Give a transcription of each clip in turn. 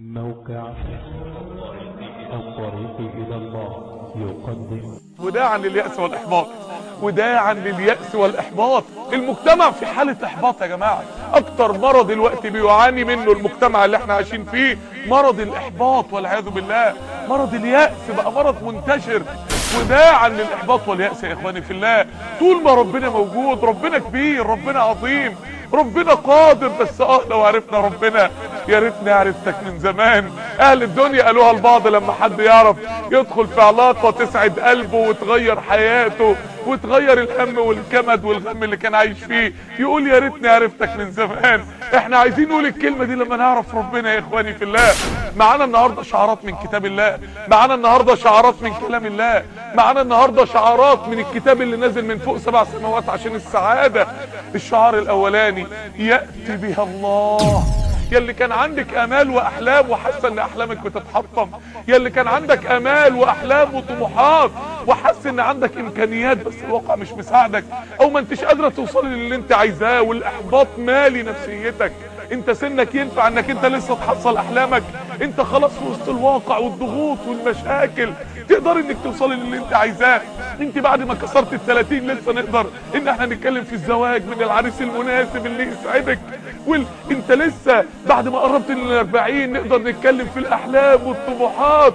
موقع الطريق إلى الله. يقدم. وداعا لليأس والإحباط. وداعا لليأس والإحباط. المجتمع في حالة إحباط يا جماعة. أكتر مرض دلوقتي بيعاني منه المجتمع اللي إحنا عايشين فيه مرض الإحباط والعياذ بالله. مرض اليأس بقى مرض منتشر. وداعا للإحباط واليأس يا إخواني في الله. طول ما ربنا موجود ربنا كبير ربنا عظيم ربنا قادر بس آه لو عرفنا ربنا. يا ريتني عرفتك من زمان. أهل الدنيا قالوها البعض لما حد يعرف يدخل في علاقة تسعد قلبه وتغير حياته وتغير الهم والكمد والغم اللي كان عايش فيه. يقول يا ريتني عرفتك من زمان. إحنا عايزين نقول الكلمة دي لما نعرف ربنا يا إخواني في الله. معانا النهارده شعارات من كتاب الله. معانا النهارده شعارات من كلام الله. معانا النهارده شعارات من الكتاب اللي نازل من فوق سبع سماوات عشان السعادة. الشعار الأولاني يأتي بها الله. يا اللي كان عندك آمال وأحلام وحاسه ان احلامك بتتحطم. يا اللي كان عندك آمال وأحلام وطموحات وحاسس إن عندك إمكانيات بس الواقع مش مساعدك أو ما أنتش قادرة توصلي للي أنت عايزاه والإحباط مالي نفسيتك. أنت سنك ينفع إنك أنت لسه تحصل أحلامك. انت خلاص في وسط الواقع والضغوط والمشاكل. تقدر انك توصلي للي انت عايزاه. انت بعد ما كسرت ال 30 لسه نقدر ان إحنا نتكلم في الزواج من العريس المناسب اللي يسعدك. وال... انت لسه بعد ما قربت لل 40 نقدر نتكلم في الأحلام والطموحات.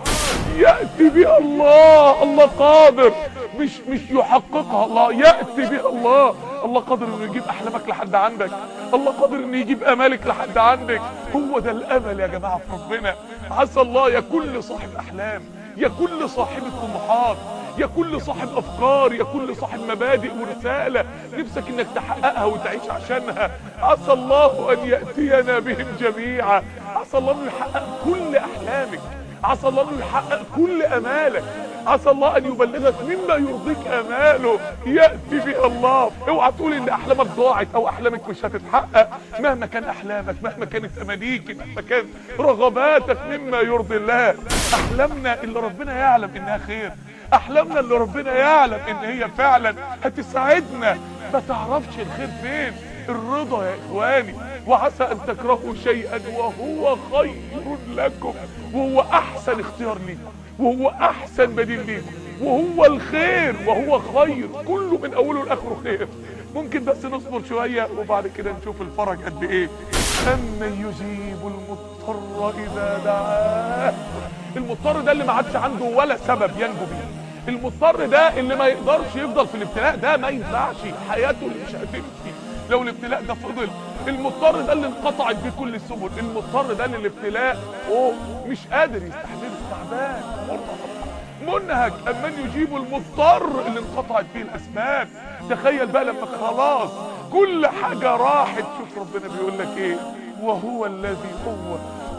يأتي بها الله. الله قادر. مش مش يحققها. الله يأتي بها الله. الله قادر إنه يجيب أحلامك لحد عندك. الله قادر إنه يجيب آمالك لحد عندك. هو ده الأمل يا جماعة في ربنا. عسى الله يا كل صاحب أحلام يا كل صاحب طموحات يا كل صاحب أفكار يا كل صاحب مبادئ ورسالة نفسك إنك تحققها وتعيش عشانها. عسى الله أن يأتينا بهم جميعا. عسى الله إنه يحقق كل أحلامك. عسى الله انه يحقق كل أمالك. عسى الله أن يبلغك مما يرضيك أماله. يأتي بها الله. اوعى تقول إن أحلامك ضاعت أو أحلامك مش هتتحقق. مهما كان أحلامك مهما كانت أمانيك مهما كان رغباتك مما يرضي الله. أحلامنا اللي ربنا يعلم إنها خير. أحلامنا اللي ربنا يعلم إن هي فعلا. هتساعدنا. ما تعرفش الخير فين. الرضا يا إخواني وعسى أن تكرهوا شيئا وهو خير لكم وهو أحسن اختيار ليكم وهو أحسن بديل ليكم وهو الخير وهو خير. كله من أوله لآخره خير. ممكن بس نصبر شوية وبعد كده نشوف الفرج قد إيه. اما يجيب المضطر إذا دعاه؟ المضطر ده اللي ما عادش عنده ولا سبب ينجو بيه. المضطر ده اللي ما يقدرش يفضل في الابتلاء ده ما ينفعش. حياته اللي مش هتمشي. لو الابتلاء ده فضل المضطر ده اللي انقطعت بيه كل السبل المضطر ده اللي الابتلاء أوه مش قادر يستحمله تعبان منهك اما يجيب المضطر اللي انقطعت فيه الأسباب. تخيل بقى لما خلاص كل حاجة راحت. شوف ربنا بيقول لك إيه؟ وهو الذي هو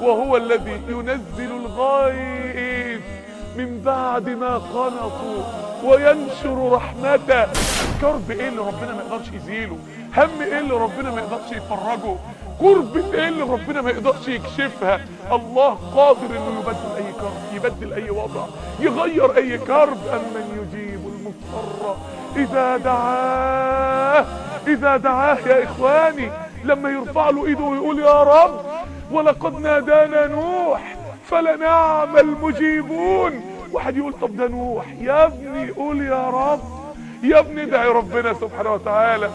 وهو الذي ينزل الغيث من بعد ما قنطوا وينشر رحمته. كرب إيه اللي ربنا ما يقدرش يزيله؟ هم إيه اللي ربنا ما يقدرش يفرجه؟ كربة إيه اللي ربنا ما يقدرش يكشفها؟ الله قادر إنه يبدل أي كرب يبدل أي وضع يغير أي كرب. امن يجيب المضطر؟ إذا دعاه إذا دعاه يا إخواني لما يرفع له إيده ويقول يا رب ولقد نادانا نوح فلنعم المجيبون. واحد يقول طب ده نوح يا ابني قول يا رب. يا ابني ادعي ربنا سبحانه وتعالى.